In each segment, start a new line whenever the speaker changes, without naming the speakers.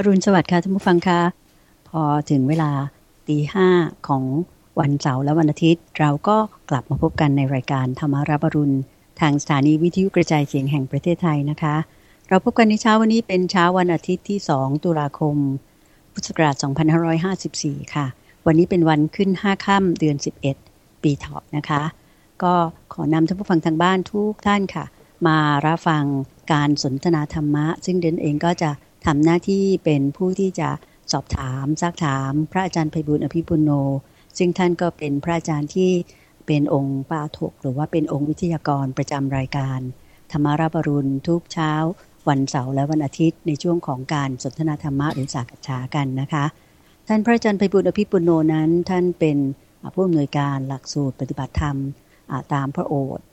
อรุณสวัสดิ์ค่ะท่านผู้ฟังคะพอถึงเวลาตีห้าของวันเสาร์และวันอาทิตย์ เราก็กลับมาพบกันในรายการธรรมารับรุณ ทางสถานีวิทยุกระจายเสียงแห่งประเทศไทยนะคะ เราพบกันในเช้าวันนี้เป็นเช้าวันอาทิตย์ที่ 2 ตุลาคม พุทธศักราช 2554 ค่ะ วันนี้เป็นวันขึ้น 5 ค่ำเดือน 11 ปีเถาะนะคะ ก็ขอนำท่านผู้ฟังทางบ้านทุกท่านค่ะ มารับฟังการสนทนาธรรมะ ซึ่งเดนเองก็จะ ทำหน้าที่เป็นผู้ที่จะสอบถามซักถาม พระอาจารย์ไพบุญอภิปุโน ซึ่งท่านก็เป็นพระอาจารย์ที่เป็นองค์ปาถกหรือว่าเป็นองค์วิทยากรประจำรายการ ธรรมาราบรุณทุกเช้า วันเสาร์และวันอาทิตย์ ในช่วงของการสนทนาธรรมะหรือสักษากันนะคะ ท่านพระอาจารย์ไพบุญอภิปุโนนั้น ท่านเป็นผู้อำนวยการหลักสูตรปฏิบัติธรรมตามพระโอษฐ์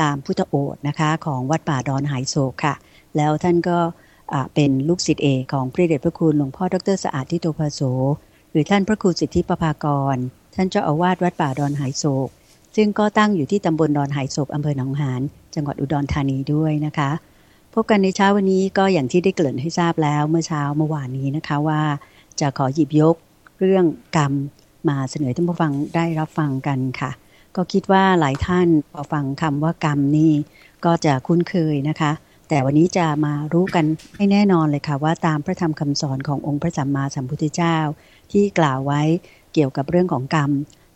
ตามพุทธโอษฐ์นะคะ ของวัดป่าดอนหายโศกค่ะ แล้วท่านก็ เป็นลูกศิษย์เอกของพระเดชพระคุณหลวงพ่อดรสะอาดทิโตภาโสหรือท่านพระครูสิทธิปภากร ท่านเจ้าอาวาสวัดป่าดอนหายโศก ซึ่งก็ตั้งอยู่ที่ตำบลดอนหายโศกอำเภอหนองหานจังหวัดอุดรธานีด้วยนะคะ พบกันในเช้าวันนี้ก็อย่างที่ได้เกริ่นให้ทราบแล้วเมื่อเช้าเมื่อวานนี้นะคะว่า จะขอหยิบยกเรื่องกรรมมาเสนอท่านผู้ฟังได้รับฟังกันค่ะ ก็คิดว่าหลายท่านพอฟังคำว่ากรรมนี่ก็จะคุ้นเคยนะคะ แต่วันนี้จะมารู้กันให้แน่นอนเลยค่ะว่าตามพระธรรมคำสอนขององค์พระสัมมาสัมพุทธเจ้า ที่กล่าวไว้เกี่ยวกับเรื่องของกรรม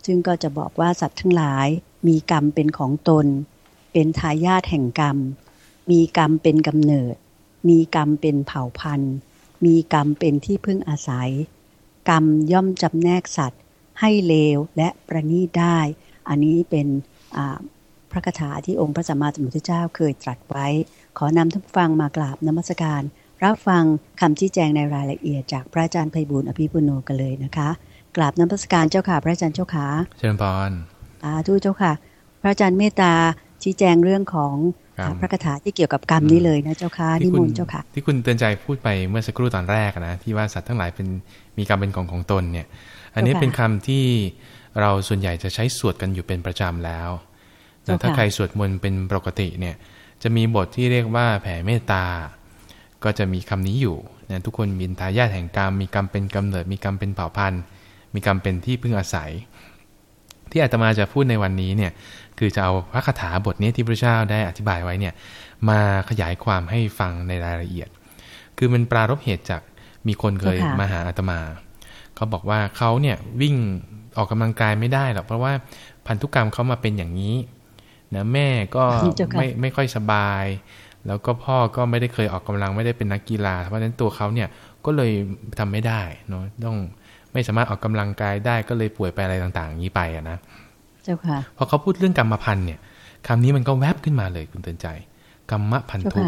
ซึ่งก็จะบอกว่าสัตว์ทั้งหลายมีกรรมเป็นของตน เป็นทายาทแห่งกรรม มีกรรมเป็นกำเนิด มีกรรมเป็นเผ่าพันธุ์ มีกรรมเป็นที่พึ่งอาศัย กรรมย่อมจำแนกสัตว์ ให้เลวและประณีตได้ อันนี้เป็น พระคาถาที่องค์พระสัมมาสัมพุทธเจ้าเคยตรัสไว้ ขอนำท่านฟังมากราบนมัสการ รับฟังคำชี้แจงในรายละเอียดจากพระอาจารย์ไพบุญอภิปุโนกันเลยนะคะกราบนมัสการเจ้าค่ะ พระอาจารย์เจ้าค่ะ
เชิญพร
สาธุเจ้าค่ะ พระอาจารย์เมตตาชี้แจงเรื่องของพระคาถาที่เกี่ยวกับกรรมนี้เลยนะเจ้าค่ะนิมนต์เจ้าค่ะ
ที่คุณเตือนใจพูดไปเมื่อสักครู่ตอนแรกนะที่ว่าสัตว์ทั้งหลายเป็นมีกรรมเป็นของของตนเนี่ย อันนี้เป็นคำที่เราส่วนใหญ่จะใช้สวดกันอยู่เป็นประจำแล้ว แต่ถ้าใครสวดมนต์เป็นปกติเนี่ยจะมีบทที่เรียกว่าแผ่เมตตา ก็จะมีคำนี้อยู่นะทุกคนมีทายาทแห่งกรรม มีกรรมเป็นกำเนิด มีกรรมเป็นเผ่าพันธุ์ มีกรรมเป็นที่พึ่งอาศัย ที่อาตมาจะพูดในวันนี้เนี่ยคือจะเอาพระคาถาบทนี้ที่พระเจ้าได้อธิบายไว้เนี่ยมาขยายความให้ฟังในรายละเอียด คือมันปรารบเหตุจากมีคนเคยมาหาอาตมา เขาบอกว่าเขาเนี่ยวิ่งออกกำลังกายไม่ได้หรอกเพราะว่าพันธุกรรมเขามาเป็นอย่างนี้ นะแม่ก็ไม่ไม่ค่อยสบาย แล้วก็พ่อก็ไม่ได้เคยออกกำลังไม่ได้เป็นนักกีฬา เพราะฉะนั้นตัวเขาเนี่ยก็เลยทำไม่ได้เนาะต้องไม่สามารถออกกำลังกายได้ก็เลยป่วยไปอะไรต่างๆ อย่างนี้ไปอะนะ
เจ้าค่ะ
พอเขาพูดเรื่องกรรมพันธุ์เนี่ยคำนี้มันก็แวบขึ้นมาเลยคุณเตือนใจ กรรมพันธุ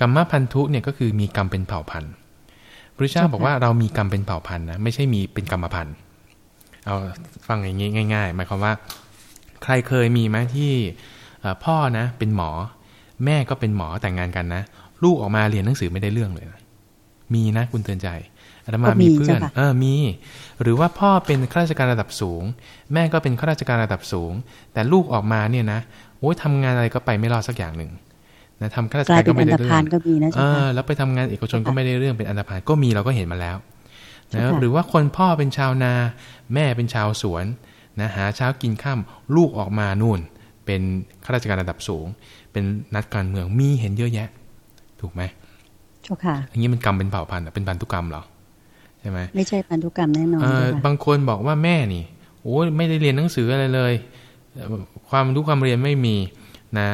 กรรมพันธุเนี่ยก็คือมีกรรมเป็นเผ่าพันธุ์พระเจ้าบอกว่าเรามีกรรมเป็นเผ่าพันธุ์นะไม่ใช่มีเป็นกรรมพันธุ์เอาฟังอย่างนี้ง่าย ๆ หมายความว่า ใครเคยมีไหมที่พ่อนะเป็นหมอ แม่ก็เป็นหมอแต่งงานกันนะ ลูกออกมาเรียนหนังสือไม่ได้เรื่องเลยนะมีนะคุณเตือนใจอาตมามีเพื่อนเออมี หรือว่าพ่อเป็นข้าราชการระดับสูง แม่ก็เป็นข้าราชการระดับสูง แต่ลูกออกมาเนี่ยนะโอ้ยทำงานอะไรก็ไปไม่รอดสักอย่างหนึ่งนะทำข้าราชการก็ไม่ได้เรื่องเออแล้วไปทำงานเอกชนก็ไม่ได้เรื่องเป็นอันธพาลก็มีเราก็เห็นมาแล้วนะหรือว่าคนพ่อเป็นชาวนา แม่เป็นชาวสวน นะหาเช้ากินข้ามลูกออกมานู่น เป็นข้าราชการระดับสูง เป็นนักการเมืองมีเห็นเยอะแยะ ถูกไหม
ใช่ค่ะ
อย่างนี้มันกรรมเป็นเผ่าพันธุ์เป็นพันธุกรรมหรอใช่ไหม
ไม่ใช่พันธุกรรมแน่นอน
บางคนบอกว่าแม่นี่โอ้ไม่ได้เรียนหนังสืออะไรเลย ความรู้ความเรียนไม่มีนะ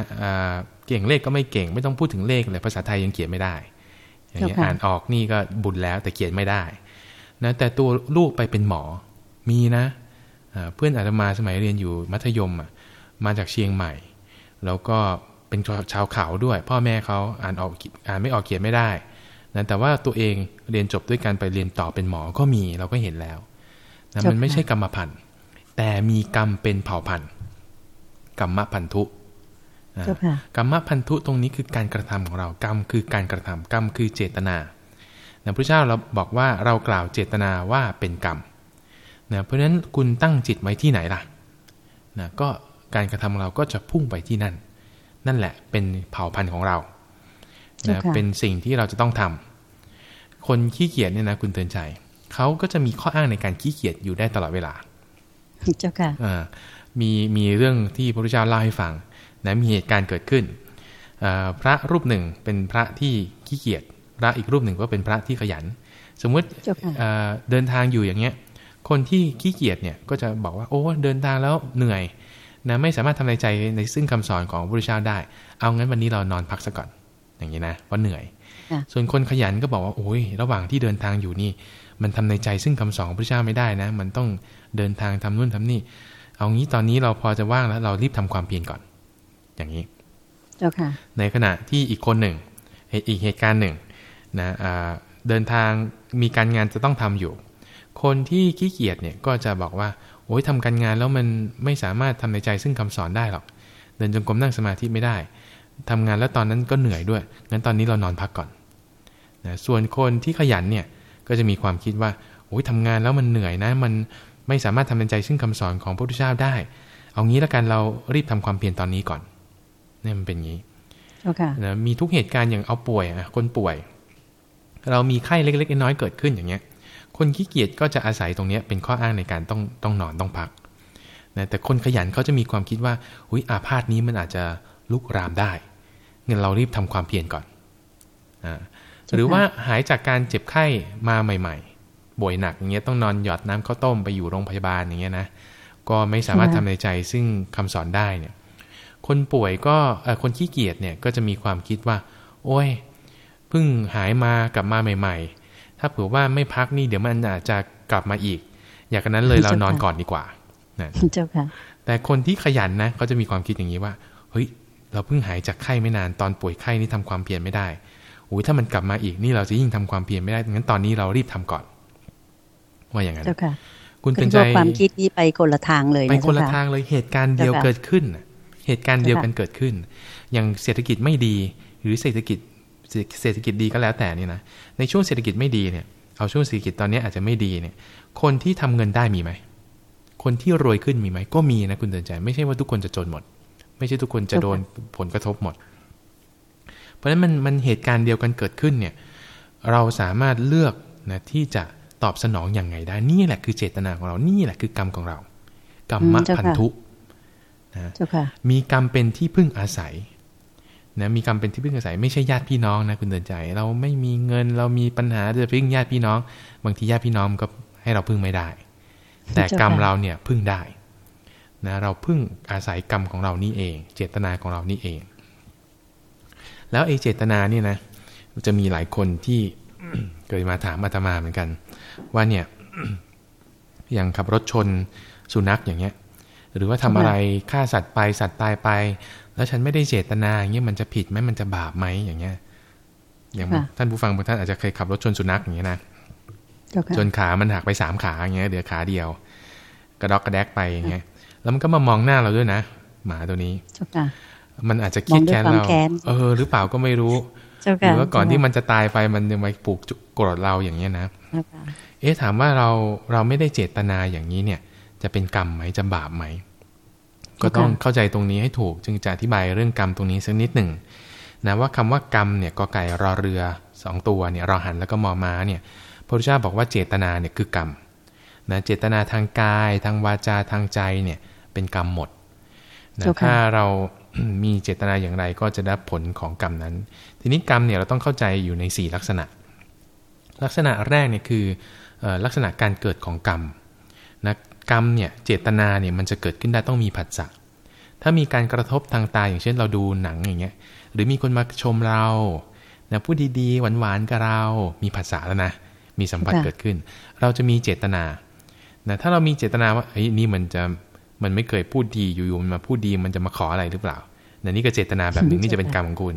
เก่งเลขก็ไม่เก่ง ไม่ต้องพูดถึงเลขเลยภาษาไทยยังเขียนไม่ได้อย่างนี้อ่านออกนี่ก็บุญแล้วแต่เขียนไม่ได้นะแต่ตัวลูกไปเป็นหมอมีนะ เพื่อนอาตมาสมัยเรียนอยู่มัธยมอะมาจากเชียงใหม่ แล้วก็เป็นชาวเขาด้วย พ่อแม่เขาอ่านออกอ่านไม่ออกเขียนไม่ได้นะแต่ว่าตัวเองเรียนจบด้วยการไปเรียนต่อเป็นหมอก็มีเราก็เห็นแล้วนะมันไม่ใช่กรรมพันธุ์แต่มีกรรมเป็นเผ่าพันธุ์กรรมพันธุกรรมพันธุตรงนี้คือการกระทำของเรากรรมคือการกระทำกรรมคือเจตนาพระเจ้าเราบอกว่าเรากล่าวเจตนาว่าเป็นกรรม นะเพราะฉะนั้นคุณตั้งจิตไว้ที่ไหนล่ะนะก็การกระทำของเราก็จะพุ่งไปที่นั่น นั่นแหละเป็นเผ่าพันธุ์ของเรานะเป็นสิ่งที่เราจะต้องทำคนขี้เกียจเนี่ยนะคุณเตือนใจเขาก็จะมีข้ออ้างในการขี้เกียจอยู่ได้ตลอดเวลา
เจ้าค่ะ
มีมีเรื่องที่พระพุทธเจ้าเล่าให้ฟังนะมีเหตุการณ์เกิดขึ้นพระรูปหนึ่งเป็นพระที่ขี้เกียจพระอีกรูปหนึ่งก็เป็นพระที่ขยัน สมมุติเดินทางอยู่อย่างเงี้ย คนที่ขี้เกียจเนี่ยก็จะบอกว่าโอ้เดินทางแล้วเหนื่อยนะไม่สามารถทำในใจในซึ่งคำสอนของพระพุทธเจ้าได้ เอางั้นวันนี้เรานอนพักซะก่อน อย่างนี้นะว่าเหนื่อย ส่วนคนขยันก็บอกว่าโอ้ยระหว่างที่เดินทางอยู่นี่ มันทำในใจซึ่งคำสอนพระพุทธเจ้าไม่ได้นะ มันต้องเดินทางทำนู่นทำนี่ เอางี้ตอนนี้เราพอจะว่างแล้วเรารีบทำความเพียรก่อน อย่างนี้
เจ้าค่ะ
ในขณะที่อีกคนหนึ่งอีกเหตุการณ์หนึ่งนะเดินทางมีการงานจะต้องทำอยู่ คนที่ขี้เกียจเนี่ยก็จะบอกว่า โอ้ยทำการงานแล้วมันไม่สามารถทำในใจซึ่งคำสอนได้หรอก เดินจงกรมนั่งสมาธิไม่ได้ทำงานแล้วตอนนั้นก็เหนื่อยด้วย งั้นตอนนี้เรานอนพักก่อนนะส่วนคนที่ขยันเนี่ยก็จะมีความคิดว่า โอ้ยทำงานแล้วมันเหนื่อยนะ มันไม่สามารถทำในใจซึ่งคำสอนของพระพุทธเจ้าได้ เอางี้แล้วกันเรารีบทำความเพียรตอนนี้ก่อนนี่มันเป็นงี้
okay.
นะมีทุกเหตุการณ์อย่างเอาป่วยอะคนป่วย เรามีไข้เล็กๆน้อยๆเกิดขึ้นอย่างเงี้ย คนขี้เกียจก็จะอาศัยตรงนี้เป็นข้ออ้างในการต้องต้องนอนต้องพักนะแต่คนขยันเขาจะมีความคิดว่าหุยอาพาธนี้มันอาจจะลุกรามได้เงินเรารีบทำความเพียรก่อนอหรือว่าหายจากการเจ็บไข้มาใหม่ๆป่วยหนักอย่างเงี้ยต้องนอนหยอดน้ำข้าวต้มไปอยู่โรงพยาบาลอย่างเงี้ยนะก็ไม่สามารถทำในใจซึ่งคำสอนได้เนี่ย คนป่วยก็คนขี้เกียจเนี่ยก็จะมีความคิดว่า โอ้ยเพิ่งหายมากลับมาใหม่ ๆ ถ้าเผื่อว่าไม่พักนี่เดี๋ยวมันอาจจะกลับมาอีก อย่างนั้นเลยเรานอนก่อนดีกว่านะ
เจ้าค่ะ
แต่คนที่ขยันนะเขาจะมีความคิดอย่างนี้ว่า เฮ้ย เราเพิ่งหายจากไข้ไม่นานตอนป่วยไข้นี่ทำความเพียรไม่ได้อุ้ยถ้ามันกลับมาอีกนี่เราจะยิ่งทำความเพียรไม่ได้งั้นตอนนี้เรารีบทำก่อน ว่าอย่างนั้น
เจ้าค่ะ
คุณ
เป็นใจความคิดนี้ไปคนละทางเลย
ไปคนละทางเลยเหตุการณ์เดียวเกิดขึ้น เหตุการณ์เดียวกันเกิดขึ้น อย่างเศรษฐกิจไม่ดี หรือเศรษฐกิจ เศรษฐกิจดีก็แล้วแต่นี่นะในช่วงเศรษฐกิจไม่ดีเนี่ยเอาช่วงเศรษฐกิจตอนนี้อาจจะไม่ดีเนี่ย คนที่ทำเงินได้มีไหมคนที่รวยขึ้นมีไหมก็มีนะคุณเตือนใจ ไม่ใช่ว่าทุกคนจะจนหมด ไม่ใช่ทุกคนจะโดนผลกระทบหมด เพราะฉะนั้นมันมันเหตุการณ์เดียวกันเกิดขึ้นเนี่ยเราสามารถเลือกนะที่จะตอบสนองอย่างไงได้ นี่แหละคือเจตนาของเรา นี่แหละคือกรรมของเรา กรรมพันธุ
นะ
มีกรรมเป็นที่พึ่งอาศัย นะมีกรรมเป็นที่พึ่งอาศัยไม่ใช่ญาติพี่น้องนะคุณเดินใจ เราไม่มีเงินเรามีปัญหาจะพึ่งญาติพี่น้อง บางทีญาติพี่น้องก็ให้เราพึ่งไม่ได้ แต่กรรมเราเนี่ยพึ่งได้นะเราพึ่งอาศัยกรรมของเรานี่เอง เจตนาของเรานี่เอง แล้วไอ้เจตนาเนี่ยนะจะมีหลายคนที่เคยมาถามอาตมาเหมือนกัน ว่าเนี่ยอย่างขับรถชนสุนัขอย่างเงี้ย หรือว่าทำอะไรฆ่าสัตว์ไปสัตว์ตายไป แล้วฉันไม่ได้เจตนาอย่างเงี้ยมันจะผิดไหมมันจะบาปไหมอย่างเงี้ย อย่างท่านผู้ฟังบางท่านอาจจะเคยขับรถชนสุนัขอย่างเงี้ยนะจนขามันหักไปสามขาอย่างเงี้ยเดี๋ยวขาเดียว กระดอกกระแดกไปอย่างเงี้ย แล้วมันก็มามองหน้าเราด้วยนะ หมาตัวนี้มันอาจจะคิดแค้นเรา เออ หรือเปล่าก็ไม่รู้หรือว่าก่อนที่มันจะตายไปมันยังมาปลูกกรดเราอย่างเงี้ยนะเอ๊ะถามว่าเราเราไม่ได้เจตนาอย่างนี้เนี่ย จะเป็นกรรมไหมจะบาปไหม ก็ต้องเข้าใจตรงนี้ให้ถูก จึงจะอธิบายเรื่องกรรมตรงนี้สักนิดหนึ่งนะว่าคำว่ากรรมเนี่ยกอไก่รอเรือสองตัวเนี่ยรอหันแล้วก็มอม้าเนี่ยพระพุทธเจ้าบอกว่าเจตนาเนี่ยคือกรรมนะเจตนาทางกาย ทางวาจาทางใจเนี่ยเป็นกรรมหมดนะถ้าเรามีเจตนาอย่างไรก็จะได้ผลของกรรมนั้น ทีนี้กรรมเนี่ยเราต้องเข้าใจอยู่ใน 4 ลักษณะ ลักษณะแรกเนี่ยคือลักษณะการเกิดของกรรมนะ กรรมเนี่ยเจตนาเนี่ยมันจะเกิดขึ้นได้ต้องมีผัสสะถ้ามีการกระทบทางตาอย่างเช่นเราดูหนังอย่างเงี้ย หรือมีคนมาชมเรานะพูดดีๆหวานๆกับเรา มีผัสสะแล้วนะ มีสัมผัสเกิดขึ้น เราจะมีเจตนานะถ้าเรามีเจตนาว่าเฮ้ยนี่มันจะมันไม่เคยพูดดีอยู่ๆมันมาพูดดีมันจะมาขออะไรหรือเปล่านะนี่ก็เจตนาแบบหนึ่งนี่จะเป็นกรรมของคุณ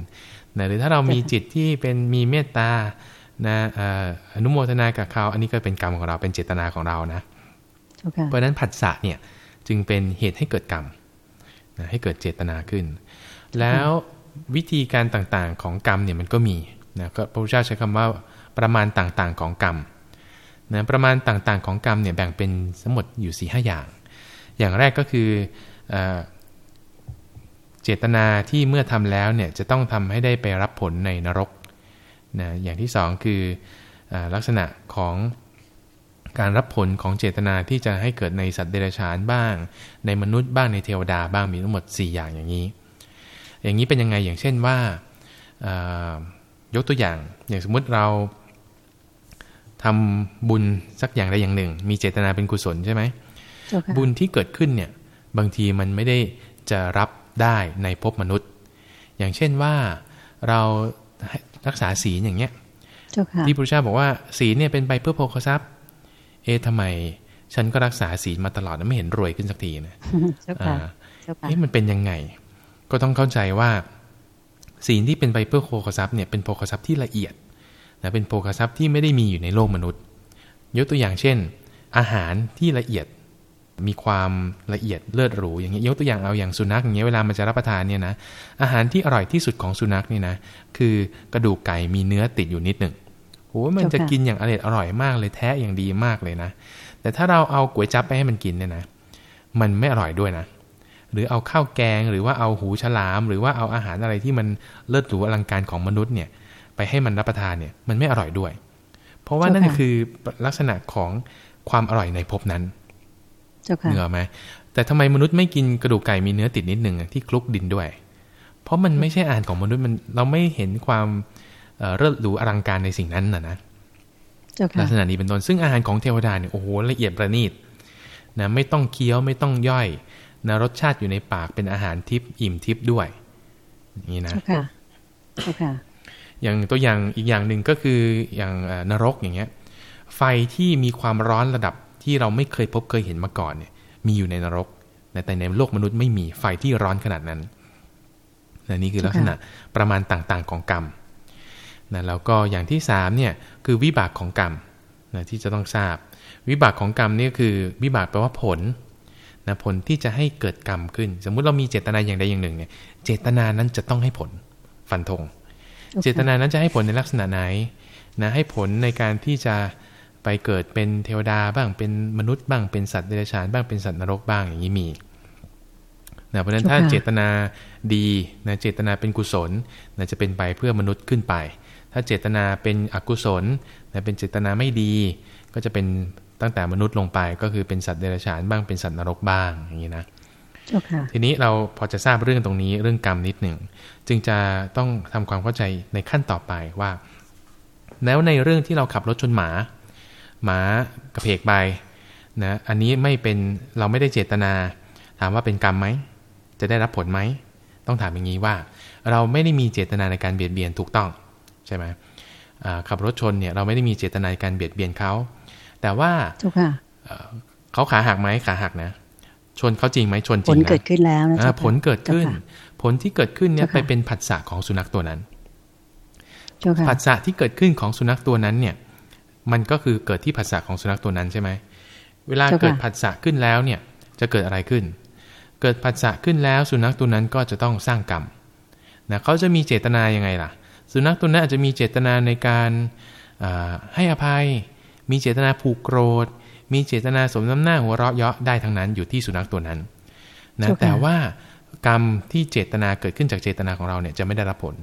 นะหรือถ้าเรามีจิตที่เป็นมีเมตตานะอนุโมทนากับเขาอันนี้ก็เป็นกรรมของเราเป็นเจตนาของเรานะ เพราะฉะนั้นผัสสะเนี่ยจึงเป็นเหตุให้เกิดกรรมนะให้เกิดเจตนาขึ้น แล้ววิธีการต่างๆของกรรมเนี่ยมันก็มีนะก็พระพุทธเจ้าใช้คำว่าประมาณต่างๆของกรรมนะประมาณต่างๆของกรรมเนี่ยแบ่งเป็นสมมติอยู่สี่ห้าอย่าง อย่างแรกก็คือเจตนาที่เมื่อทำแล้วเนี่ยจะต้องทำให้ได้ไปรับผลในนรกนะอย่างที่สองคืออลักษณะของ การรับผลของเจตนาที่จะให้เกิดในสัตว์เดรัจฉานบ้าง ในมนุษย์บ้างในเทวดาบ้างมีทั้งหมด 4 อย่างอย่างนี้ อย่างนี้เป็นยังไงอย่างเช่นว่ายกตัวอย่างอย่างสมมุติเราทำบุญสักอย่างใดอย่างหนึ่ง มีเจตนาเป็นกุศลใช่ไหมบุญที่เกิดขึ้นเนี่ยบางทีมันไม่ได้จะรับได้ในภพมนุษย์ อย่างเช่นว่าเรารักษาศีลอย่างเงี้ยที่พระเจ้าบอกว่าศีลเนี่ยเป็นไปเพื่อโภคทรัพย์ เอ๊ะทำไม ฉันก็รักษาศีลมาตลอดไม่เห็นรวยขึ้นสักทีนะเอ๊ะมันเป็นยังไง ก็ต้องเข้าใจว่า ศีลที่เป็นไปเพื่อโภคทรัพย์เนี่ยเป็นโภคทรัพย์ที่ละเอียดนะเป็นโภคทรัพย์ที่ไม่ได้มีอยู่ในโลกมนุษย์ ยกตัวอย่างเช่น อาหารที่ละเอียดมีความละเอียดเลือดหรูอย่างเงี้ยยกตัวอย่างเอาอย่างสุนัขอย่างเงี้ยเวลามันจะรับประทานเนี่ยนะอาหารที่อร่อยที่สุดของสุนัขนี่นะคือกระดูกไก่มีเนื้อติดอยู่นิดหนึ่ง โอ้มันจะกินอย่างอร่อยอร่อยมากเลยแท้อย่างดีมากเลยนะ แต่ถ้าเราเอาก๋วยจั๊บไปให้มันกินเนี่ยนะ มันไม่อร่อยด้วยนะ หรือเอาข้าวแกงหรือว่าเอาหูฉลาม หรือว่าเอาอาหารอะไรที่มันเลิศหรูอลังการของมนุษย์เนี่ย ไปให้มันรับประทานเนี่ย มันไม่อร่อยด้วย เพราะว่านั่นคือลักษณะของความอร่อยในภพนั้นเหนือไหมแต่ทำไมมนุษย์ไม่กินกระดูกไก่มีเนื้อติดนิดหนึ่งที่คลุกดินด้วย เพราะมันไม่ใช่อาหารของมนุษย์มันเราไม่เห็นความ เลิศหรูอลังการในสิ่งนั้นนะนะลักษณะนี้เป็นต้นซึ่งอาหารของเทวดาเนี่ยโอ้โหละเอียดประณีตนะไม่ต้องเคี้ยวไม่ต้องย่อยนะรสชาติอยู่ในปากเป็นอาหารทิพย์อิ่มทิพย์ด้วยอย่างนี้นะค่ะค่ะอย่างตัวอย่างอีกอย่างหนึ่งก็คืออย่างนรกอย่างเงี้ย ไฟที่มีความร้อนระดับที่เราไม่เคยพบเคยเห็นมาก่อนเนี่ย มีอยู่ในนรกแต่ในโลกมนุษย์ไม่มีไฟที่ร้อนขนาดนั้นนนี่คือลักษณะประมาณต่างๆของกรรม นะแล้วก็อย่างที่สามเนี่ยคือวิบากของกรรมนะที่จะต้องทราบ วิบากของกรรมนี่คือวิบากแปลว่าผลนะผลที่จะให้เกิดกรรมขึ้น สมมุติเรามีเจตนาอย่างใดอย่างหนึ่งเนี่ยเจตนานั้นจะต้องให้ผลฟันธง เจตนานั้นจะให้ผลในลักษณะไหนนะให้ผลในการที่จะไปเกิดเป็นเทวดาบ้างเป็นมนุษย์บ้างเป็นสัตว์เดรัจฉานบ้างเป็นสัตว์นรกบ้างอย่างนี้มีนะเพราะฉะนั้นถ้าเจตนาดีนะเจตนาเป็นกุศลนะจะเป็นไปเพื่อมนุษย์ขึ้นไป ถ้าเจตนาเป็นอกุศลนะเป็นเจตนาไม่ดี ก็จะเป็นตั้งแต่มนุษย์ลงไป ก็คือเป็นสัตว์เดรัจฉานบ้างเป็นสัตว์นรกบ้างอย่างนี้นะทีนี้เราพอจะทราบเรื่องตรงนี้เรื่องกรรมนิดหนึ่ง จึงจะต้องทำความเข้าใจในขั้นต่อไปว่า แล้วในเรื่องที่เราขับรถชนหมา หมากระเพกไปนะอันนี้ไม่เป็นเราไม่ได้เจตนา ถามว่าเป็นกรรมไหมจะได้รับผลไหมต้องถามอย่างนี้ว่า เราไม่ได้มีเจตนาในการเบียดเบียนถูกต้อง ใช่ไหมขับรถชนเนี่ยเราไม่ได้มีเจตนาในการเบียดเบียนเขา แต่ว่าเขาขาหักไหมขาหักนะ ชนเขาจริงไหมชนจริงผ
ลเกิดขึ้นแล้วนะ
ผลเกิดขึ้น ผลที่เกิดขึ้นเนี่ยไปเป็นผัสสะของสุนัขตัวนั้นผัสสะที่เกิดขึ้นของสุนัขตัวนั้นเนี่ย มันก็คือเกิดที่ผัสสะของสุนัขตัวนั้นใช่ไหมเวลาเกิดผัสสะขึ้นแล้วเนี่ย จะเกิดอะไรขึ้น เกิดผัสสะขึ้นแล้วสุนัขตัวนั้นก็จะต้องสร้างกรรมนะเขาจะมีเจตนายังไงล่ะ สุนัขตัวนั้นอาจจะมีเจตนาในการให้อภัย มีเจตนาผูกโกรธ มีเจตนาสมน้ำหน้าหัวเราะเยาะได้ทั้งนั้นอยู่ที่สุนัขตัวนั้นนะแต่ว่ากรรมที่เจตนาเกิดขึ้นจากเจตนาของเราเนี่ยจะไม่ได้รับผล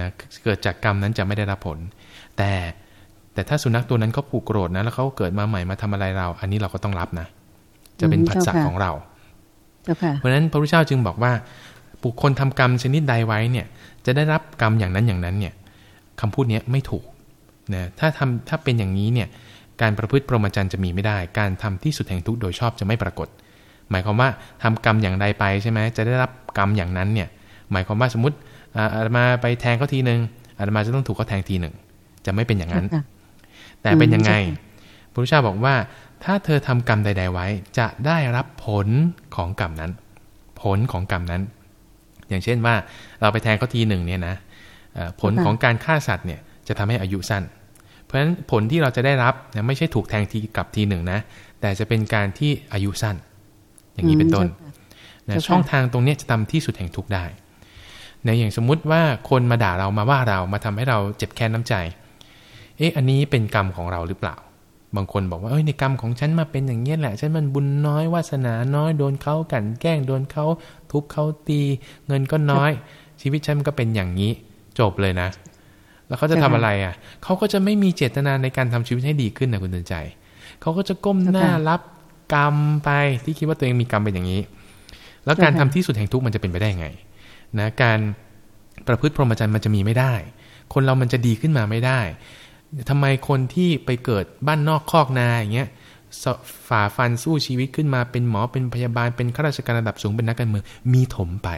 นะเกิดจากกรรมนั้นจะไม่ได้รับผล แต่แต่ถ้าสุนัขตัวนั้นเขาผูกโกรธนะแล้วเขาเกิดมาใหม่มาทำอะไรเรา อันนี้เราก็ต้องรับนะ จะเป็นผัสสะของเราเพราะฉะนั้นพระพุทธเจ้าจึงบอกว่า บุคคลทำกรรมชนิดใดไว้เนี่ยจะได้รับกรรมอย่างนั้นอย่างนั้นเนี่ยคำพูดนี้ไม่ถูกนะถ้าทำถ้าเป็นอย่างนี้เนี่ยการประพฤติปรมจันจะมีไม่ได้ การทำที่สุดแห่งทุกโดยชอบจะไม่ปรากฏ หมายความว่าทำกรรมอย่างใดไปใช่ไหมจะได้รับกรรมอย่างนั้นเนี่ยหมายความว่าสมมติอาตมาไปแทงเขาทีหนึ่งอาตมาจะต้องถูกเขาแทงทีหนึ่งจะไม่เป็นอย่างนั้น แต่เป็นยังไงพระพุทธเจ้าบอกว่า ถ้าเธอทำกรรมใด ๆ ไว้ จะได้รับผลของกรรมนั้น ผลของกรรมนั้น อย่างเช่นว่าเราไปแทงเขาทีหนึ่งเนี่ยนะผลของการฆ่าสัตว์เนี่ยจะทำให้อายุสั้น เพราะฉะนั้นผลที่เราจะได้รับนไม่ใช่ถูกแทงทีกับทีหนึ่งนะ แต่จะเป็นการที่อายุสั้น อย่างนี้เป็นต้นนะช่องทางตรงนี้จะทำที่สุดแห่งทุกได้ในอย่างสมมุติว่าคนมาด่าเรามาว่าเรามาทำให้เราเจ็บแค้นน้าใจ เอ๊ะอันนี้เป็นกรรมของเราหรือเปล่า บางคนบอกว่าเอ้ยในกรรมของฉันมาเป็นอย่างนี้แหละ ฉันมันบุญน้อยวาสนาน้อยโดนเขากันแกล้งโดนเขาทุบเขาตี เงินก็น้อย ชีวิตฉันก็เป็นอย่างนี้ จบเลยนะ แล้วเขาจะทำอะไรอะเขาก็จะไม่มีเจตนาในการทำชีวิตให้ดีขึ้นนะคุณเตือนใจเขาก็จะก้มหน้ารับกรรมไปที่คิดว่าตัวเองมีกรรมเป็นอย่างนี้ แล้วการทำที่สุดแห่งทุกข์มันจะเป็นไปได้ไงนะการประพฤติพรหมจรรย์มันจะมีไม่ได้ คนเรามันจะดีขึ้นมาไม่ได้ ทำไมคนที่ไปเกิดบ้านนอกคอกนาอย่างเงี้ยฝ่าฟันสู้ชีวิตขึ้นมาเป็นหมอเป็นพยาบาลเป็นข้าราชการระดับสูงเป็นนักการเมืองมีถมไป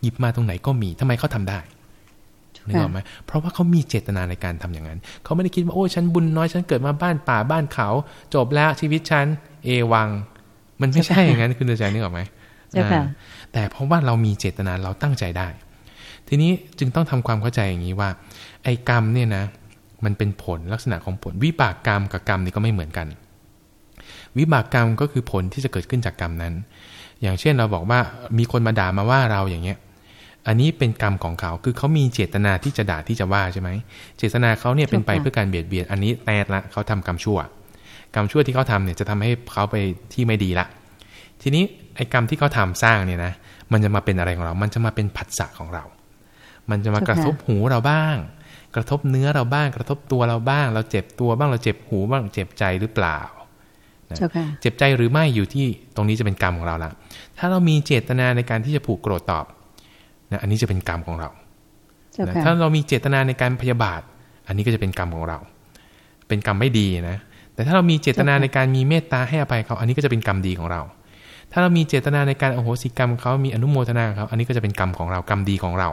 หยิบมาตรงไหนก็มีทำไมเขาทำได้นึกออกไหมเพราะว่าเขามีเจตนาในการทำอย่างนั้น เขาไม่ได้คิดว่าโอ้ฉันบุญน้อยฉันเกิดมาบ้านป่าบ้านเขา จบแล้วชีวิตฉันเอวัง มันไม่ใช่อย่างนั้นคุณเดชนึกออกไหมแต่เพราะว่าเรามีเจตนาเราตั้งใจได้ ทีนี้จึงต้องทำความเข้าใจอย่างนี้ว่า ไอ้กรรมเนี่ยนะ มันเป็นผลลักษณะของผล วิบากกรรมกับกรรมนี่ก็ไม่เหมือนกัน วิบากกรรมก็คือผลที่จะเกิดขึ้นจากกรรมนั้น อย่างเช่นเราบอกว่ามีคนมาด่ามาว่าเราอย่างเงี้ยอันนี้เป็นกรรมของเขาคือเขามีเจตนาที่จะด่าที่จะว่าใช่ไหมเจตนาเขาเนี่ยเป็นไปเพื่อการเบียดเบียนอันนี้แตดละเขาทำกรรมชั่ว กรรมชั่วที่เขาทำเนี่ยจะทำให้เขาไปที่ไม่ดีละ ทีนี้ไอ้กรรมที่เขาทาสร้างเนี่ยนะมันจะมาเป็นอะไรของเรา มันจะมาเป็นผัสสะของเรา มันจะมากระทบหูเราบ้าง กระทบเนื้อเราบ้างกระทบตัวเราบ้าง เราเจ็บตัวบ้างเราเจ็บหูบ้างเจ็บใจหรือเปล่าเจ็บใจหรือไม่อยู่ที่ตรงนี้จะเป็นกรรมของเราละถ้าเรามีเจตนาในการที่จะผูกโกรธตอบนะอันนี้จะเป็นกรรมของเรา ถ้าเรามีเจตนาในการพยาบาท อันนี้ก็จะเป็นกรรมของเรา เป็นกรรมไม่ดีนะ แต่ถ้าเรามีเจตนาในการมีเมตตาให้อภัยเขา อันนี้ก็จะเป็นกรรมดีของเรา ถ้าเรามีเจตนาในการอโหสิกรรมเขามีอนุโมทนาเขา อันนี้ก็จะเป็นกรรมของเรา กรรมดีของเรา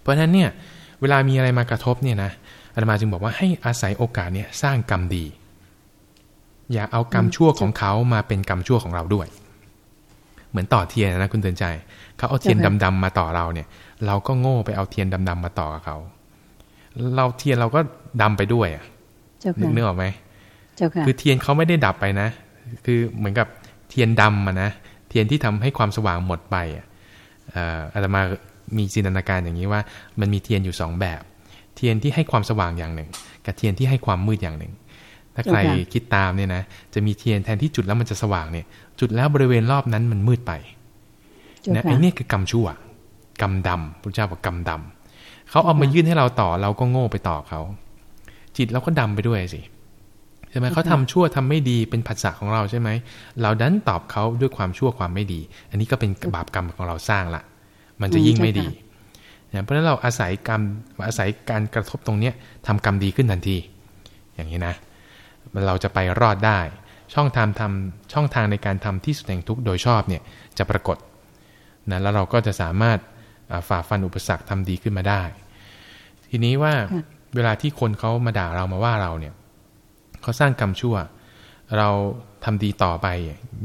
เพราะฉะนั้นเนี่ย เวลามีอะไรมากระทบเนี่ยนะอาตมาจึงบอกว่าให้อาศัยโอกาสเนี่ยสร้างกรรมดี อย่าเอากรรมชั่วของเขามาเป็นกรรมชั่วของเราด้วย เหมือนต่อเทียนนะคุณเตือนใจ เขาเอาเทียนดำๆมาต่อเราเนี่ย เราก็โง่ไปเอาเทียนดำๆมาต่อกับเขา เราเทียนเราก็ดำไปด้วยอะนึกนึกออกไหมคือเทียนเขาไม่ได้ดับไปนะ คือเหมือนกับเทียนดำอะนะเทียนที่ทำให้ความสว่างหมดไปอะอาตมา มีจินตนาการอย่างนี้ว่า มันมีเทียนอยู่สองแบบ เทียนที่ให้ความสว่างอย่างหนึ่ง กับเทียนที่ให้ความมืดอย่างหนึ่ง ถ้าใครคิดตามเนี่ยนะจะมีเทียนแทนที่จุดแล้วมันจะสว่างเนี่ย จุดแล้วบริเวณรอบนั้นมันมืดไปนะไอ้นี่คือกรรมชั่วกรรมดำพระเจ้าบอกกรรมดำเขาเอามายื่นให้เราต่อเราก็โง่ไปต่อเขา จิตเราก็ดำไปด้วยสิใช่ไหมเขาทำชั่วทำไม่ดีเป็นผัสสะของเราใช่ไหม เราดันตอบเขาด้วยความชั่วความไม่ดี อันนี้ก็เป็นบาปกรรมของเราสร้างละ มันจะยิ่งไม่ดีเพราะฉะนั้นเราอาศัยกรรมอาศัยการกระทบตรงเนี้ยทำกรรมดีขึ้นทันที อย่างนี้นะเราจะไปรอดได้ ช่องทางทำช่องทางในการทำที่สุดแห่งทุกโดยชอบเนี่ยจะปรากฏนะแล้วเราก็จะสามารถฝ่าฟันอุปสรรคทำดีขึ้นมาได้ ทีนี้ว่าเวลาที่คนเขามาด่าเรามาว่าเราเนี่ยเขาสร้างกรรมชั่ว เราทำดีต่อไป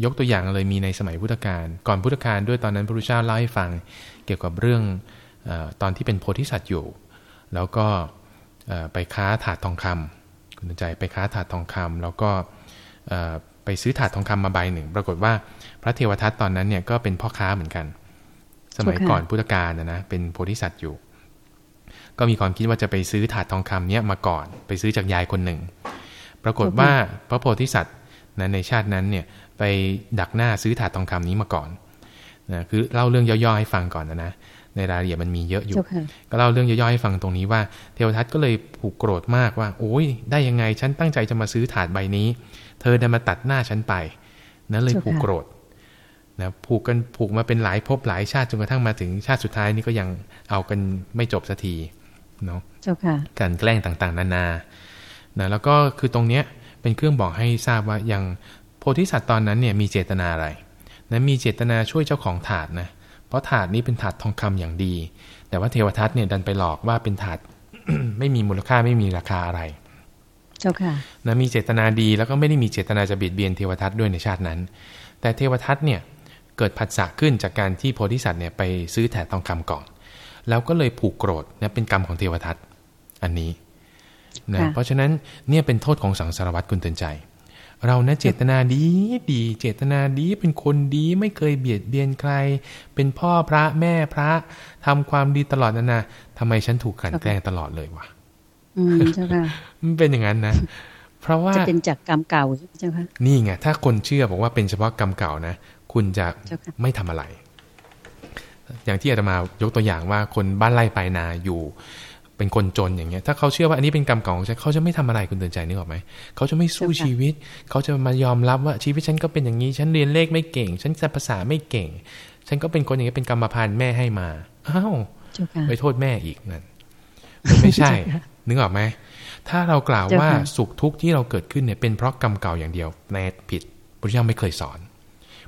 ยกตัวอย่างเลยมีในสมัยพุทธกาลก่อนพุทธกาลด้วยตอนนั้นพระพุทธเจ้าเล่าให้ฟัง เกี่ยวกับเรื่องอตอนที่เป็นโพธิสัตว์อยู่ แล้วก็ไปค้าถาดทองคำคุณใจไปค้าถาดทองคำแล้วก็ไปซื้อถาดทองคำมาใบหนึ่ง ปรากฏว่าพระเทวทัตตอนนั้นเนี่ยก็เป็นพ่อค้าเหมือนกัน สมัยก่อนพุทธกาลนะนะเป็นโพธิสัตว์อยู่ ก็มีความคิดว่าจะไปซื้อถาดทองคำเนี้ยมาก่อน ไปซื้อจากยายคนหนึ่ง ปรากฏว่าพระโพธิสัตว์นะในชาตินั้นเนี่ยไปดักหน้าซื้อถาดทองคำนี้มาก่อน นะคือเล่าเรื่องย่อๆให้ฟังก่อนนะนะในรายละเอียดมันมีเยอะอยู่ ก็เล่าเรื่องย่อๆให้ฟังตรงนี้ว่า เทวทัตก็เลยผูกโกรธมากว่า โอ้ยได้ยังไงฉันตั้งใจจะมาซื้อถาดใบนี้ เธอได้มาตัดหน้าฉันไปนั้นเลยผูกโกรธนะผูกกันผูกมาเป็นหลายภพหลายชาติจนกระทั่งมาถึงชาติสุดท้ายนี่ก็ยังเอากันไม่จบสักทีเนาะการแกล้งต่างๆ นานานะแล้วก็คือตรงเนี้ยเป็นเครื่องบอกให้ทราบว่ายังโพธิสัตว์ตอนนั้นเนี่ยมีเจตนาอะไร นะมีเจตนาช่วยเจ้าของถาดนะเพราะถาดนี้เป็นถาดทองคำอย่างดี แต่ว่าเทวทัตเนี่ยดันไปหลอกว่าเป็นถาดไม่มีมูลค่าไม่มีราคาอะไร
เจ้าค่ะ
นะมีเจตนาดีแล้วก็ไม่ได้มีเจตนาจะเบียดเบียนเทวทัตด้วยในชาตินั้น แต่เทวทัตเนี่ยเกิดผัสสะขึ้นจากการที่โพธิสัตว์เนี่ยไปซื้อแถทองคำก่อน แล้วก็เลยผูกโกรธเนี่ยเป็นกรรมของเทวทัตอันนี้นะเพราะฉะนั้นเนี่ยเป็นโทษของสังสารวัตรคุณเตือนใจ เรานะเจตนาดีดีเจตนาดีเป็นคนดีไม่เคยเบียดเบียนใคร เป็นพ่อพระแม่พระทำความดีตลอดนั่นนะทำไมฉันถูกกันแกล้งตลอดเลยวะ
อืมใช่ค่ะ
มันเป็นอย่างนั้นนะ เพราะว่า
จะเป็นจากกรรมเก่าใช่ไหมคะ
นี่ไงถ้าคนเชื่อบอกว่าเป็นเฉพาะกรรมเก่านะคุณจะไม่ทำอะไร อย่างที่อาตมายกตัวอย่างว่าคนบ้านไร่ปลายนาอยู่ เป็นคนจนอย่างเงี้ย ถ้าเขาเชื่อว่าอันนี้เป็นกรรมเก่าของฉันเขาจะไม่ทำอะไรคุณเตือนใจนึกออกไหม เขาจะไม่สู้ชีวิต เขาจะมายอมรับว่าชีวิตฉันก็เป็นอย่างนี้ ฉันเรียนเลขไม่เก่ง ฉันจะภาษาไม่เก่ง ฉันก็เป็นคนอย่างนี้เป็นกรรมพันธุ์แม่ให้มา อ้าวไปโทษแม่อีกนั่นไม่ใช่ นึกออกไหม ถ้าเรากล่าวว่าสุขทุกข์ที่เราเกิดขึ้นเนี่ยเป็นเพราะกรรมเก่าอย่างเดียวในผิดพระเจ้าไม่เคยสอน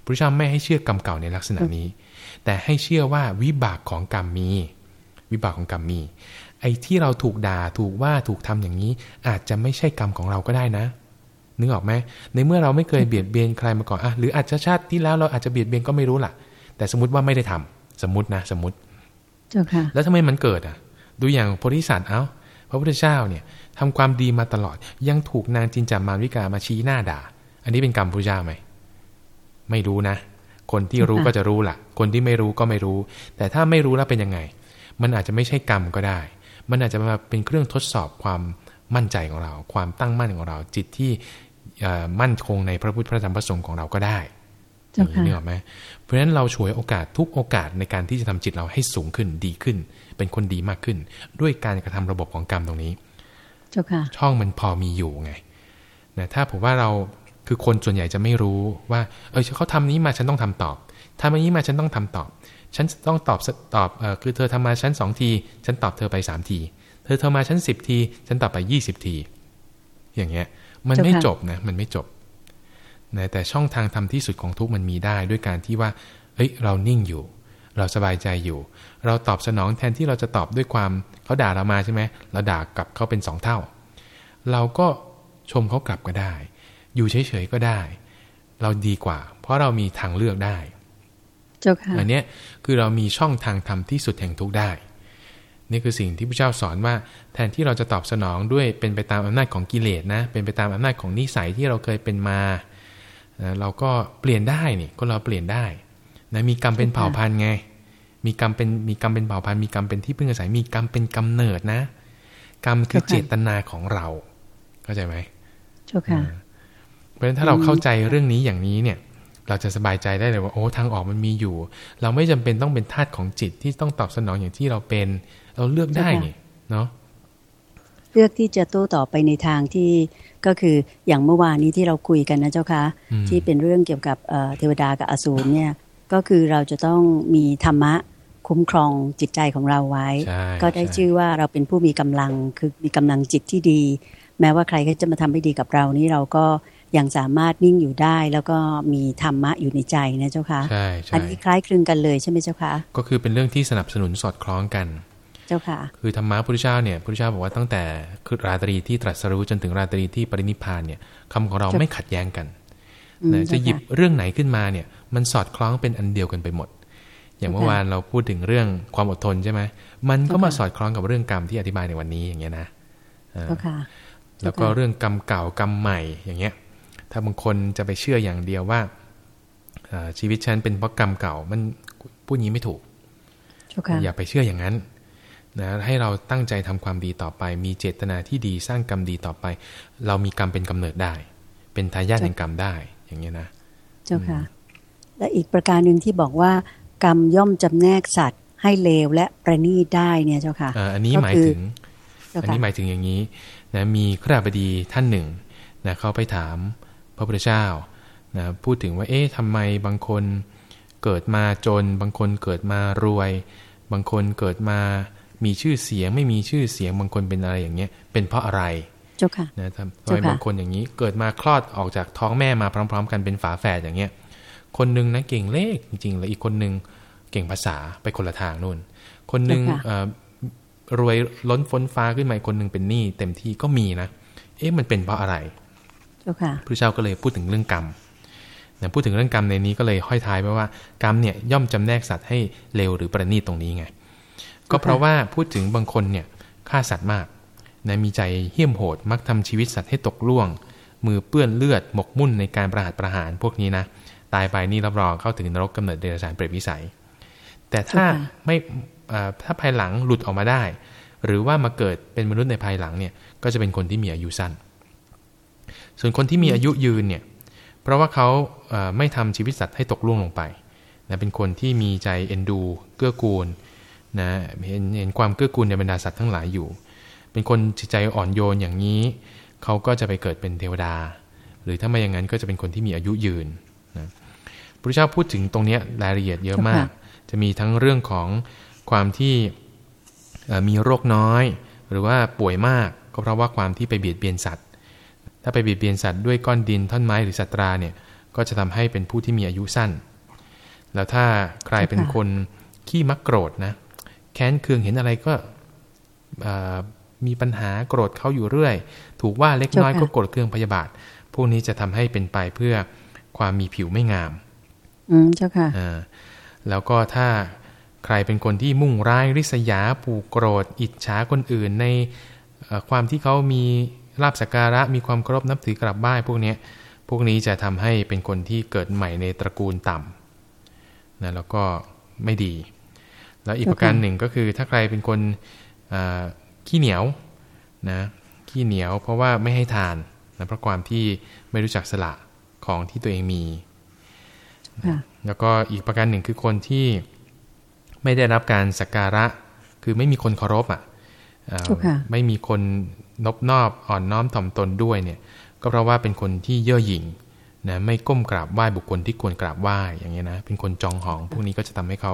พระเจ้าไม่ให้เชื่อกรรมเก่าในลักษณะนี้ แต่ให้เชื่อว่าวิบากของกรรมมี วิบากของกรรมมี ไอ้ที่เราถูกด่าถูกว่าถูกทำอย่างนี้ อาจจะไม่ใช่กรรมของเราก็ได้นะ นึกออกไหมในเมื่อเราไม่เคยเบียดเบียนใครมาก่อนอะหรืออาจจะชาติที่แล้วเราอาจจะเบียดเบียนก็ไม่รู้ล่ะ แต่สมมติว่าไม่ได้ทำสมมตินะ สมมติ
เจ้าค่ะ
แล้วทำไมมันเกิดอะ ดูอย่างโพธิสัตว์เอ้าพระพุทธเจ้าเนี่ยทำความดีมาตลอด ยังถูกนางจินจามารวิกามาชี้หน้าด่า อันนี้เป็นกรรมพระเจ้าไหมไม่รู้นะ คนที่รู้ก็จะรู้ละ่ะ คนที่ไม่รู้ก็ไม่รู้ แต่ถ้าไม่รู้แล้วเป็นยังไง มันอาจจะไม่ใช่กรรมก็ได้ มันอาจจะมาเป็นเครื่องทดสอบความมั่นใจของเรา ความตั้งมั่นของเรา จิตที่มั่นคงในพระพุทธพระธรรมพระสงฆ์ของเราก็ได้อย่างนี้เหรอไหมเพราะฉะนั้นเราช่วยโอกาสทุกโอกาสในการที่จะทำจิตเราให้สูงขึ้นดีขึ้น เป็นคนดีมากขึ้น ด้วยการกระทำระบบของกรรมตรงนี้ช่องมันพอมีอยู่ไงนะถ้าผมว่าเราคือคนส่วนใหญ่จะไม่รู้ว่า เออเขาทำนี้มาฉันต้องทำตอบทำอันนี้มาฉันต้องทำตอบ ฉันต้องตอบตอบเออคือเธอทำมาฉันสองที ฉันตอบเธอไปสามที เธอทำมาฉันสิบที ฉันตอบไปยี่สิบที อย่างเงี้ย มันไม่จบนะ มันไม่จบนะแต่ช่องทางทำที่สุดของทุกมันมีได้ด้วยการที่ว่าเฮ้ย เรานิ่งอยู่ เราสบายใจอยู่ เราตอบสนองแทนที่เราจะตอบด้วยความเขาด่าเรามาใช่ไหมเราด่ากลับเขาเป็นสองเท่า เราก็ชมเขากลับก็ได้ อยู่เฉยๆก็ได้ เราดีกว่า เพราะเรามีทางเลือกได้
เจ้าค่ะ
อันนี้คือเรามีช่องทางทำที่สุดแห่งทุกได้ นี่คือสิ่งที่พระเจ้าสอนว่า แทนที่เราจะตอบสนองด้วยเป็นไปตามอำนาจของกิเลสนะ เป็นไปตามอำนาจของนิสัยที่เราเคยเป็นมา เราก็เปลี่ยนได้นี่คนเราเปลี่ยนได้นะมีกรรมเป็นเผ่าพันธุ์ไง มีกรรมเป็นมีกรรมเป็นเผ่าพันธุ์มีกรรมเป็นที่พึ่งอาศัยมีกรรมเป็นกำเนิดนะ กรรมคือเจตนาของเรา เข้าใจไหม
เจ้าค่ะ
เพราะฉะนั้นถ้าเราเข้าใจเรื่องนี้อย่างนี้เนี่ย เราจะสบายใจได้เลยว่าโอ้ทางออกมันมีอยู่ เราไม่จำเป็นต้องเป็นทาสของจิตที่ต้องตอบสนองอย่างที่เราเป็น เราเลือกได้นี่เนาะ
เลือกที่จะโต้ตอบไปในทางที่ก็คืออย่างเมื่อวานนี้ที่เราคุยกันนะเจ้าคะที่เป็นเรื่องเกี่ยวกับเทวดากับอสูรเนี่ยก็คือเราจะต้องมีธรรมะคุ้มครองจิตใจของเราไว้ ก็ได้ชื่อว่าเราเป็นผู้มีกำลังคือมีกำลังจิตที่ดี แม้ว่าใครก็จะมาทำไม่ดีกับเรานี้เราก็ ยังสามารถนิ่งอยู่ได้ แล้วก็มีธรรมะอยู่ในใจนะเจ้าค่ะ
ใช่ใช่
อันนี้คล้ายคลึงกันเลยใช่ไหมเจ้าค่ะ
ก็คือเป็นเรื่องที่สนับสนุนสอดคล้องกัน
เจ้าค่ะ
คือธรรมะพุทธเจ้าเนี่ยพุทธเจ้าบอกว่าตั้งแต่คือราตรีที่ตรัสรู้จนถึงราตรีที่ปรินิพานเนี่ยคำของเราไม่ขัดแย้งกันนะจะหยิบเรื่องไหนขึ้นมาเนี่ย มันสอดคล้องเป็นอันเดียวกันไปหมด อย่างเมื่อวานเราพูดถึงเรื่องความอดทนใช่ไหมมันก็มาสอดคล้องกับเรื่องกรรมที่อธิบายในวันนี้อย่างเงี้ยนะแล้วก็เรื่องกรรมเก่ากรรมใหม่อย่างเงี้ย ถ้าบางคนจะไปเชื่ออย่างเดียวว่าชีวิตฉันเป็นเพราะกรรมเก่า มันพูดนี้ไม่ถูก อย่าไปเชื่ออย่างนั้นนะให้เราตั้งใจทำความดีต่อไป มีเจตนาที่ดีสร้างกรรมดีต่อไป เรามีกรรมเป็นกำเนิดได้ เป็นทายาทแห่งกรรมได้ อย่างนี้นะ
เจ้าค่ะ และอีกประการหนึ่งที่บอกว่า กรรมย่อมจำแนกสัตว์ ให้เลวและประณีตได้เนี่ยเจ้าค่ะ
อันนี้หมายถึง อันนี้หมายถึงอย่างนี้นะมีข้าราบดีท่านหนึ่งนะเขาไปถาม พระพุทธเจ้านะพูดถึงว่าเอ๊ะทำไมบางคนเกิดมาจน บางคนเกิดมารวย บางคนเกิดมามีชื่อเสียง ไม่มีชื่อเสียงบางคนเป็นอะไรอย่างเงี้ยเป็นเพราะอะไร
เจ้าค่ะ
นะทำไมบางคนอย่างนี้เกิดมาคลอดออกจากท้องแม่มาพร้อม ๆ กันเป็นฝาแฝดอย่างเงี้ยคนหนึ่งนะเก่งเลขจริงๆ แล้วอีกคนหนึ่งเก่งภาษาไปคนละทางนู่น คนหนึ่งรวยล้นฟ้นฟ้าขึ้นมาคนหนึ่งเป็นหนี้เต็มที่ก็มีนะ เอ๊ะมันเป็นเพราะอะไร พระเจ้าก็เลยพูดถึงเรื่องกรรมนะพูดถึงเรื่องกรรมในนี้ก็เลยห้อยท้ายไว้ว่ากรรมเนี่ยย่อมจำแนกสัตว์ให้เลวหรือประณีตตรงนี้ไง ก็เพราะว่าพูดถึงบางคนเนี่ยฆ่าสัตว์มากนะมีใจเหี้ยมโหดมักทำชีวิตสัตว์ให้ตกล่วง มือเปื้อนเลือดหมกมุ่นในการประหารประหารพวกนี้นะตายไปนี่รับรองเข้าถึงนรกกำเนิดเดรัจฉานเปรตวิสัย แต่ถ้าไม่ถ้าภายหลังหลุดออกมาได้ หรือว่ามาเกิดเป็นมนุษย์ในภายหลังเนี่ยก็จะเป็นคนที่มีอายุสั้น ส่วนคนที่มีอายุยืนเนี่ย เพราะว่าเขาไม่ทำชีวิตสัตว์ให้ตกล่วงลงไปนะเป็นคนที่มีใจเอ็นดู เกื้อกูลนะเห็นเห็นความเกื้อกูลในบรรดาสัตว์ทั้งหลายอยู่ เป็นคนจิตใจอ่อนโยนอย่างนี้ เขาก็จะไปเกิดเป็นเทวดา หรือถ้าไม่อย่างนั้นก็จะเป็นคนที่มีอายุยืนนะพระเจ้าพูดถึงตรงนี้รายละเอียดเยอะมาก จะมีทั้งเรื่องของความที่มีโรคน้อย หรือว่าป่วยมากก็เพราะว่าความที่ไปเบียดเบียนสัตว์ถ้าไปเบียดเบียนสัตว์ด้วยก้อนดินท่อนไม้หรือสัตราเนี่ยก็จะทำให้เป็นผู้ที่มีอายุสั้น แล้วถ้าใครเป็นคนขี้มักโกรธนะแค้นเคืองเห็นอะไรก็มีปัญหาโกรธเขาอยู่เรื่อย ถูกว่าเล็กน้อยก็โกรธเคืองพยาบาท พวกนี้จะทำให้เป็นไปเพื่อความมีผิวไม่งาม
อืมเจ้าค่ะ
อ่าแล้วก็ถ้าใครเป็นคนที่มุ่งร้ายริษยา ผูกโกรธ อิจฉาคนอื่นในความที่เขามี ลาบสักการะมีความเคารพนับถือกลับบ้านพวกนี้พวกนี้จะทำให้เป็นคนที่เกิดใหม่ในตระกูลต่ำนะแล้วก็ไม่ดี แล้วอีกประการหนึ่งก็คือถ้าใครเป็นคนขี้เหนียวนะขี้เหนียวเพราะว่าไม่ให้ทานนะเพราะความที่ไม่รู้จักสละของที่ตัวเองมี แล้วก็อีกประการหนึ่งคือคนที่ไม่ได้รับการสักการะ คือไม่มีคนเคารพอะไม่มีคน นบนอบอ่อนน้อมถ่อมตนด้วยเนี่ยก็เพราะว่าเป็นคนที่เย่อหยิ่งนะไม่ก้มกราบไหว้บุคคลที่ควรกราบไหว้อย่างเงี้ยนะเป็นคนจองหองพวกนี้ก็จะทำให้เขา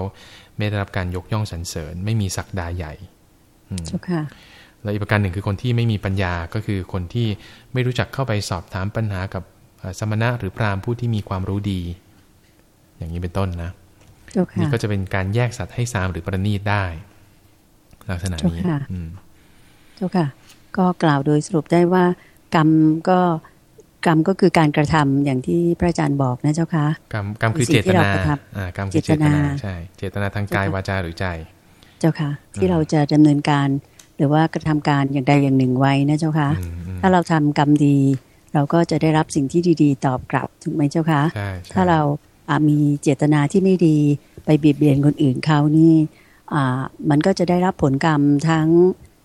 ไม่ได้รับการยกย่องสรรเสริญ ไม่มีศักดาใหญ่
จุค่ะ
แล้วอีกประการหนึ่งคือคนที่ไม่มีปัญญาก็คือคนที่ไม่รู้จักเข้าไปสอบถามปัญหากับสมณะหรือพราหมณ์ผู้ที่มีความรู้ดี อย่างนี้เป็นต้นนะนี่ก็จะเป็นการแยกสัตว์ให้ซามหรือประณีตได้ ลักษณะนี้
เจ้าค่ะ ก็กล่าวโดยสรุปได้ว่ากรรมก็กรรมก็คือการกระทำอย่างที่พระอาจารย์บอกนะเจ้าค่ะ
กรรมกรรมคือเจตนาอ่ากรรมคือเจตนาใช่เจตนาทางกายวาจาหรือใจ
เจ้าค่ะ ที่เราจะดำเนินการหรือว่ากระทำการอย่างใดอย่างหนึ่งไว้นะเจ้าค่ะถ้าเราทำกรรมดี เราก็จะได้รับสิ่งที่ดีๆ ตอบกลับถูกไหมเจ้าค่ะถ้าเราอามีเจตนาที่ไม่ดีไปเบียดเบียนคนอื่นเขานี่มันก็จะได้รับผลกรรมทั้ง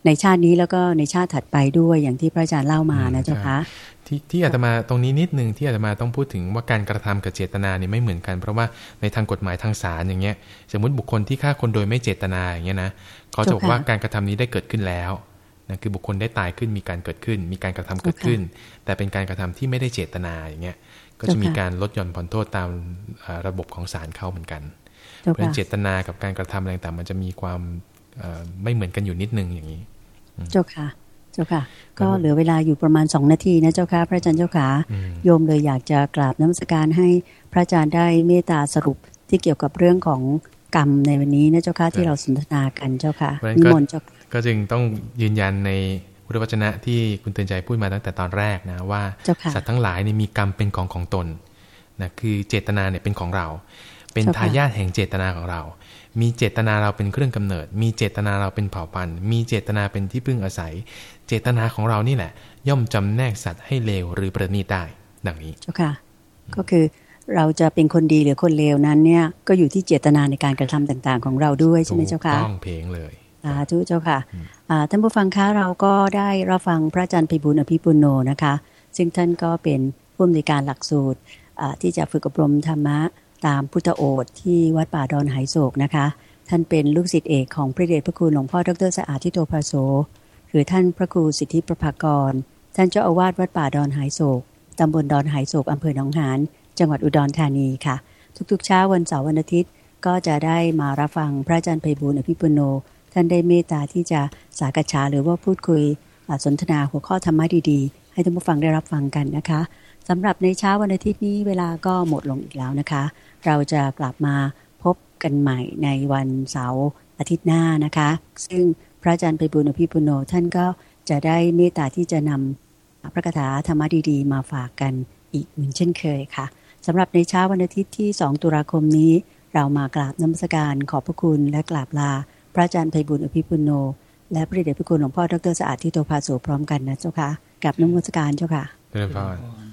ในชาตินี้แล้วก็ในชาติถัดไปด้วยอย่างที่พระอาจารย์เล่ามานะเจ้าคะ
ที่ที่อาตมาตรงนี้นิดนึงที่อาตมาต้องพูดถึงว่าการกระทำกับเจตนาเนี่ยไม่เหมือนกัน เพราะว่าในทางกฎหมายทางศาลอย่างเงี้ย สมมติบุคคลที่ฆ่าคนโดยไม่เจตนาอย่างเงี้ยนะเขาจะบอกว่าการกระทำนี้ได้เกิดขึ้นแล้วนะคือบุคคลได้ตายขึ้นมีการเกิดขึ้น มีการกระทำเกิดขึ้น แต่เป็นการกระทำที่ไม่ได้เจตนาอย่างเงี้ยก็จะมีการลดหย่อนผ่อนโทษตามระบบของศาลเขาเหมือนกันเพราะเจตนากับการกระทำอะไรต่างมันจะมีความ ไม่เหมือนกันอยู่นิดนึงอย่างนี้
เจ้าค่ะ เจ้าค่ะ ก็เหลือเวลาอยู่ประมาณสองนาทีนะเจ้าค่ะ พระอาจารย์เจ้าค่ะโยมเลยอยากจะกราบน้ำสการให้พระอาจารย์ได้เมตตาสรุปที่เกี่ยวกับเรื่องของกรรมในวันนี้นะเจ้าค่ะที่เราสนทนากันเจ้าค่ะนิมนต์เจ้า
ก็จึงต้องยืนยันในพุทธวจนะที่คุณเตือนใจพูดมาตั้งแต่ตอนแรกนะว่าสัตว์ทั้งหลายนี่มีกรรมเป็นของของตนนะคือเจตนาเนี่ยเป็นของเรา เป็นทายาทแห่งเจตนาของเรา มีเจตนาเราเป็นเครื่องกำเนิด มีเจตนาเราเป็นเผ่าพันธุ์ มีเจตนาเป็นที่พึ่งอาศัย เจตนาของเรานี่แหละ ย่อมจำแนกสัตว์ให้เลวหรือประณีตได้ดังนี้
เจ้าค่ะ ก็คือเราจะเป็นคนดีหรือคนเลวนั้นเนี่ยก็อยู่ที่เจตนาในการกระทำต่าง ๆ ของเราด้วยใช่ไหมเจ้าค่ะ
ต้องเพลงเลย
สาธุเจ้าค่ะท่านผู้ฟังคะเราก็ได้รับฟังพระอาจารย์พิบูลอภิปุโนนะคะ ซึ่งท่านก็เป็นผู้อำนวยการหลักสูตรที่จะฝึกอบรมธรรมะ ตามพุทธโอษที่วัดป่าดอนไหโศกนะคะ ท่านเป็นลูกศิษย์เอกของพระเดชพระคุณหลวงพ่อดรสะอาดทิโตภาโสหรือท่านพระครูสิทธิประภากร ท่านเจ้าอาวาสวัดป่าดอนไหโศกตำบลดอนไหโศกอำเภอหนองหานจังหวัดอุดรธานีค่ะ ทุกๆเช้าวันเสาร์วันอาทิตย์ก็จะได้มารับฟังพระอาจารย์ไพบูลอภิปุโน ท่านได้เมตตาที่จะสากฉาหรือว่าพูดคุยสนทนาหัวข้อธรรมะดีๆ ให้ท่านผู้ฟังได้รับฟังกันนะคะ สำหรับในเช้าวันอาทิตย์นี้เวลาก็หมดลงอีกแล้วนะคะ เราจะกลับมาพบกันใหม่ในวันเสาร์อาทิตย์หน้านะคะ ซึ่งพระอาจารย์ไปบุญอภิปุโนท่านก็จะได้เมตตาที่จะนำพระคาถาธรรมะดีๆ มาฝากกันอีกเหมือนเช่นเคยค่ะสำหรับในเช้าวันอาทิตย์ที่ 2 ตุลาคมนี้ เรามากราบน้ำสการขอบพระคุณและกราบลา พระอาจารย์ไพบุญอภิปุโน และพระเดชพระคุณหลวงพ่อดรสะอาดที่โตภาสุพร้อมกันนะเจ้าค่ะกับน้ำมศการเจ้าค่ะ
เจริญพร